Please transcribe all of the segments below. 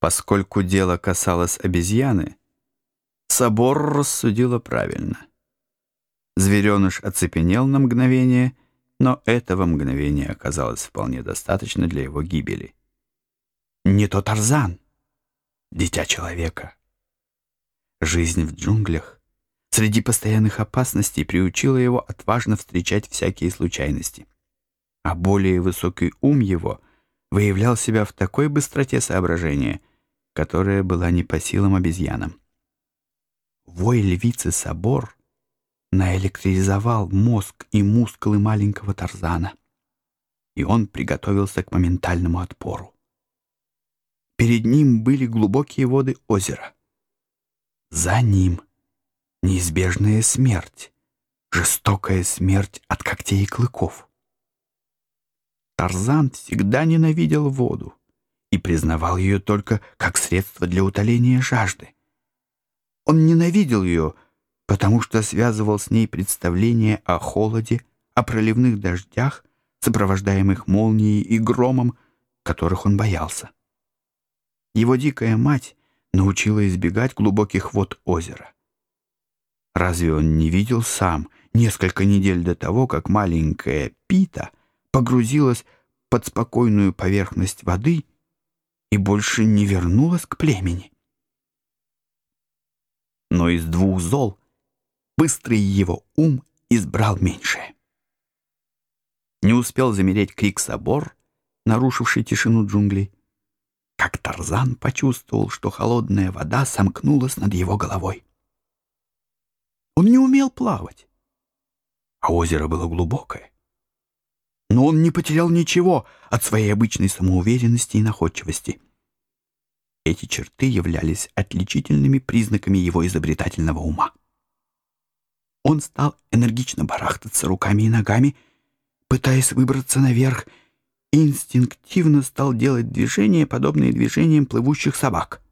Поскольку дело касалось обезьяны, собор рассудила правильно. Звереныш оцепенел на мгновение, но этого мгновения оказалось вполне достаточно для его гибели. Не то Тарзан, дитя человека. Жизнь в джунглях среди постоянных опасностей приучила его отважно встречать всякие случайности. А более высокий ум его выявлял себя в такой быстроте соображения, которая была не по силам обезьянам. Вой львицы собор наэлектризовал мозг и мускулы маленького Тарзана, и он приготовился к моментальному отпору. Перед ним были глубокие воды озера. За ним неизбежная смерть, жестокая смерть от когтей и клыков. Тарзан всегда ненавидел воду признавал ее только как средство для утоления жажды. Он ненавидел ее, потому что связывал с ней представление о холоде, о проливных дождях, сопровождаемых молнией и громом, которых он боялся. Его дикая мать научила избегать глубоких вод озера. Разве он не видел сам несколько недель до того, как маленькая Пита погрузилась под спокойную поверхность воды и больше не вернулась к племени? Но из двух зол быстрый его ум избрал меньшее. Не успел замереть крик собор, нарушивший тишину джунглей, как Тарзан почувствовал, что холодная вода сомкнулась над его головой. Он не умел плавать, а озеро было глубокое. Но он не потерял ничего от своей обычной самоуверенности и находчивости. Эти черты являлись отличительными признаками его изобретательного ума. Он стал энергично барахтаться руками и ногами, пытаясь выбраться наверх и инстинктивно стал делать движения, подобные движениям плывущих собак.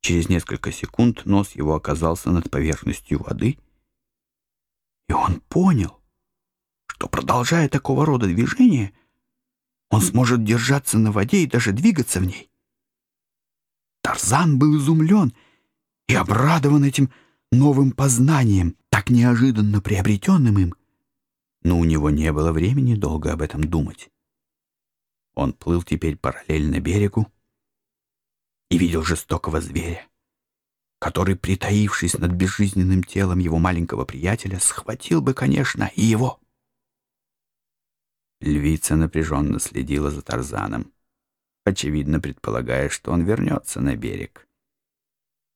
Через несколько секунд нос его оказался над поверхностью воды, и он понял, что, продолжая такого рода движения, он сможет держаться на воде и даже двигаться в ней. Тарзан был изумлен и обрадован этим новым познанием, так неожиданно приобретенным им, но у него не было времени долго об этом думать. Он плыл теперь параллельно берегу и видел жестокого зверя, который, притаившись над безжизненным телом его маленького приятеля, схватил бы, конечно, и его. Львица напряженно следила за Тарзаном, очевидно предполагая, что он вернется на берег.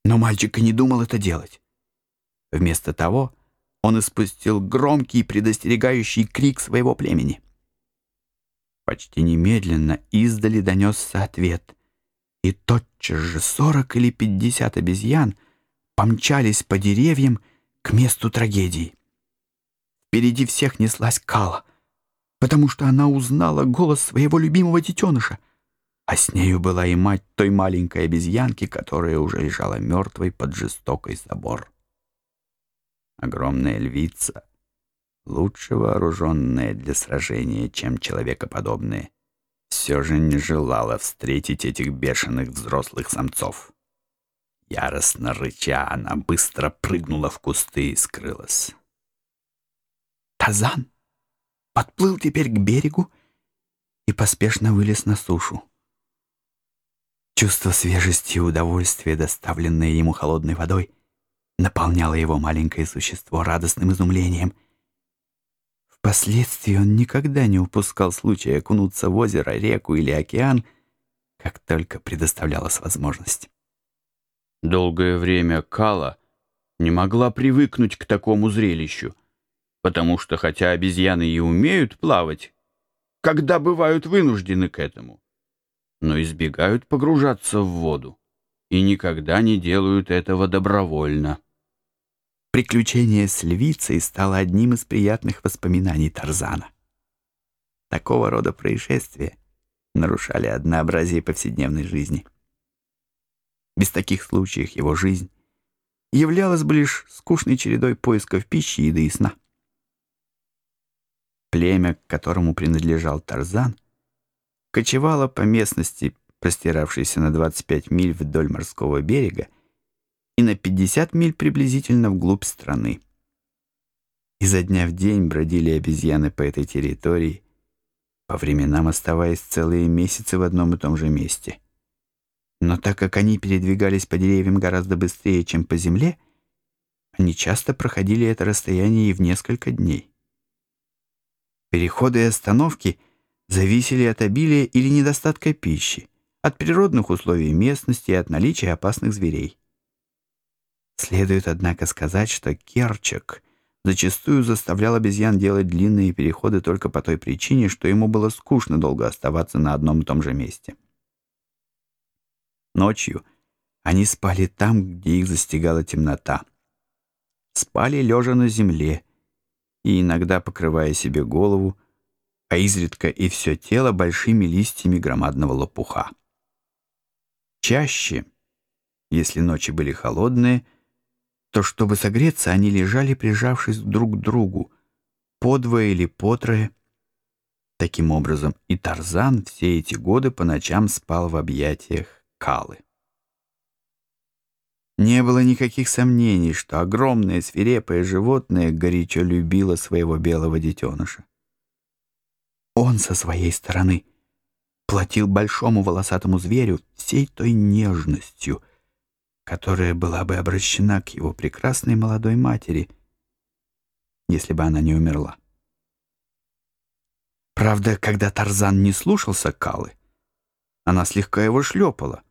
Но мальчик и не думал это делать. Вместо того он испустил громкий предостерегающий крик своего племени. Почти немедленно издали донесся ответ, и тотчас же сорок или пятьдесят обезьян помчались по деревьям к месту трагедии. Впереди всех неслась Кала, потому что она узнала голос своего любимого детеныша, а с нею была и мать той маленькой обезьянки, которая уже лежала мертвой под жестокой собор. Огромная львица — лучше вооруженная для сражения, чем человекоподобные, все же не желала встретить этих бешеных взрослых самцов. Яростно рыча, она быстро прыгнула в кусты и скрылась. Тазан подплыл теперь к берегу и поспешно вылез на сушу. Чувство свежести и удовольствия, доставленное ему холодной водой, наполняло его маленькое существо радостным изумлением — Впоследствии он никогда не упускал случая окунуться в озеро, реку или океан, как только предоставлялась возможность. Долгое время Кала не могла привыкнуть к такому зрелищу, потому что хотя обезьяны и умеют плавать, когда бывают вынуждены к этому, но избегают погружаться в воду и никогда не делают этого добровольно. Приключение с львицей стало одним из приятных воспоминаний Тарзана. Такого рода происшествия нарушали однообразие повседневной жизни. Без таких случаев его жизнь являлась бы лишь скучной чередой поисков пищи, еды и сна. Племя, к которому принадлежал Тарзан, кочевало по местности простиравшийся на 25 миль вдоль морского берега и на 50 миль приблизительно вглубь страны. Изо дня в день бродили обезьяны по этой территории, по временам оставаясь целые месяцы в одном и том же месте. Но так как они передвигались по деревьям гораздо быстрее, чем по земле, они часто проходили это расстояние и в несколько дней. Переходы и остановки зависели от обилия или недостатка пищи, от природных условий местности и от наличия опасных зверей. Следует, однако, сказать, что Керчак зачастую заставлял обезьян делать длинные переходы только по той причине, что ему было скучно долго оставаться на одном и том же месте. Ночью они спали там, где их застигала темнота. Спали лежа на земле и иногда покрывая себе голову, а изредка и все тело большими листьями громадного лопуха. Чаще, если ночи были холодные, то, чтобы согреться, они лежали, прижавшись друг к другу, подвое или потрое. Таким образом, и Тарзан все эти годы по ночам спал в объятиях Калы. Не было никаких сомнений, что огромное свирепое животное горячо любило своего белого детеныша. Он со своей стороны платил большому волосатому зверю всей той нежностью — которая была бы обращена к его прекрасной молодой матери, если бы она не умерла. Правда, когда Тарзан не слушался Калы, она слегка его шлепала,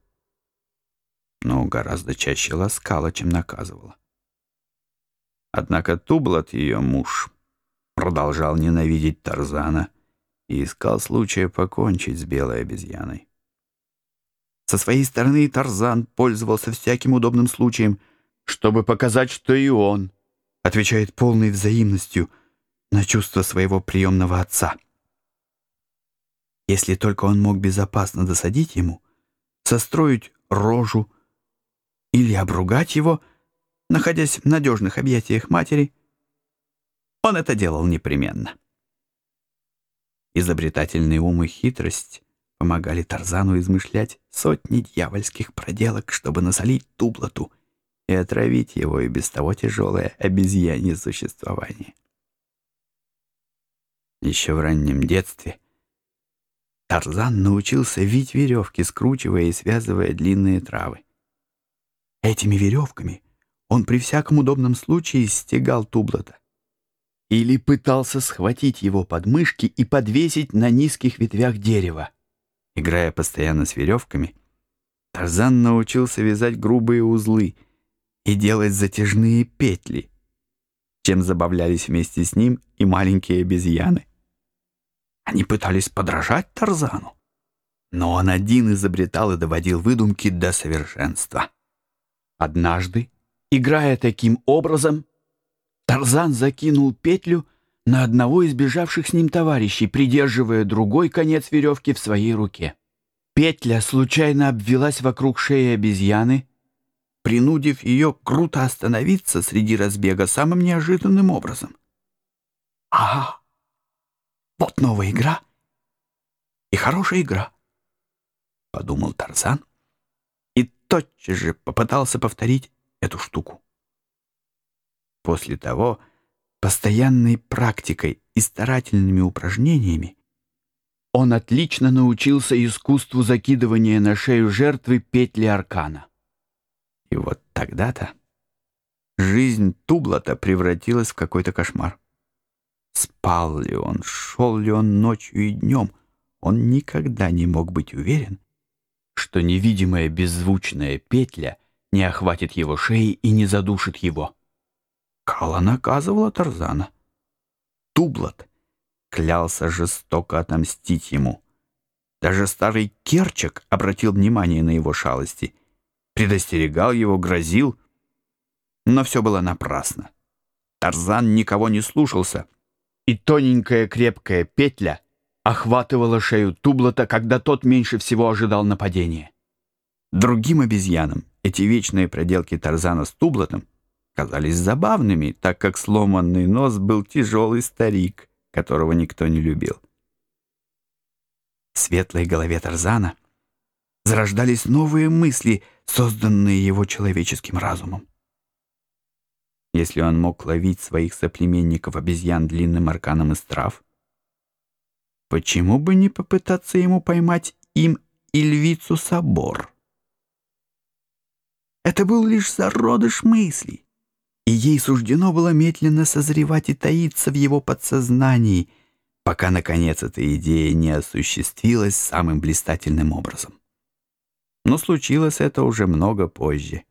но гораздо чаще ласкала, чем наказывала. Однако Тублат, ее муж, продолжал ненавидеть Тарзана и искал случая покончить с белой обезьяной. Со своей стороны Тарзан пользовался всяким удобным случаем, чтобы показать, что и он отвечает полной взаимностью на чувства своего приемного отца. Если только он мог безопасно досадить ему, состроить рожу или обругать его, находясь в надежных объятиях матери, он это делал непременно. Изобретательный ум и хитрость помогали Тарзану измышлять сотни дьявольских проделок, чтобы насолить Тублату и отравить его и без того тяжелое обезьянье существование. Еще в раннем детстве Тарзан научился вить веревки, скручивая и связывая длинные травы. Этими веревками он при всяком удобном случае стегал Тублата или пытался схватить его подмышки и подвесить на низких ветвях дерева. Играя постоянно с веревками, Тарзан научился вязать грубые узлы и делать затяжные петли, чем забавлялись вместе с ним и маленькие обезьяны. Они пытались подражать Тарзану, но он один изобретал и доводил выдумки до совершенства. Однажды, играя таким образом, Тарзан закинул петлю на одного из бежавших с ним товарищей, придерживая другой конец веревки в своей руке. Петля случайно обвелась вокруг шеи обезьяны, принудив ее круто остановиться среди разбега самым неожиданным образом. «Ага, вот новая игра и хорошая игра», — подумал Тарзан тотчас же попытался повторить эту штуку. После того, постоянной практикой и старательными упражнениями он отлично научился искусству закидывания на шею жертвы петли аркана. И вот тогда-то жизнь Тублата превратилась в какой-то кошмар. Спал ли он, шел ли он ночью и днем, он никогда не мог быть уверен, что невидимая беззвучная петля не охватит его шеи и не задушит его. Кала наказывала Тарзана. Тублат клялся жестоко отомстить ему. Даже старый Керчак обратил внимание на его шалости, предостерегал его, грозил, но все было напрасно. Тарзан никого не слушался, и тоненькая крепкая петля охватывала шею Тублата, когда тот меньше всего ожидал нападения. Другим обезьянам эти вечные проделки Тарзана с Тублатом казались забавными, так как сломанный нос был тяжелый старик, которого никто не любил. В светлой голове Тарзана зарождались новые мысли, созданные его человеческим разумом. Если он мог ловить своих соплеменников обезьян длинным арканом из трав, почему бы не попытаться ему поймать им и львицу собор? Это был лишь зародыш мыслей, и ей суждено было медленно созревать и таиться в его подсознании, пока, наконец, эта идея не осуществилась самым блистательным образом. Но случилось это уже много позже.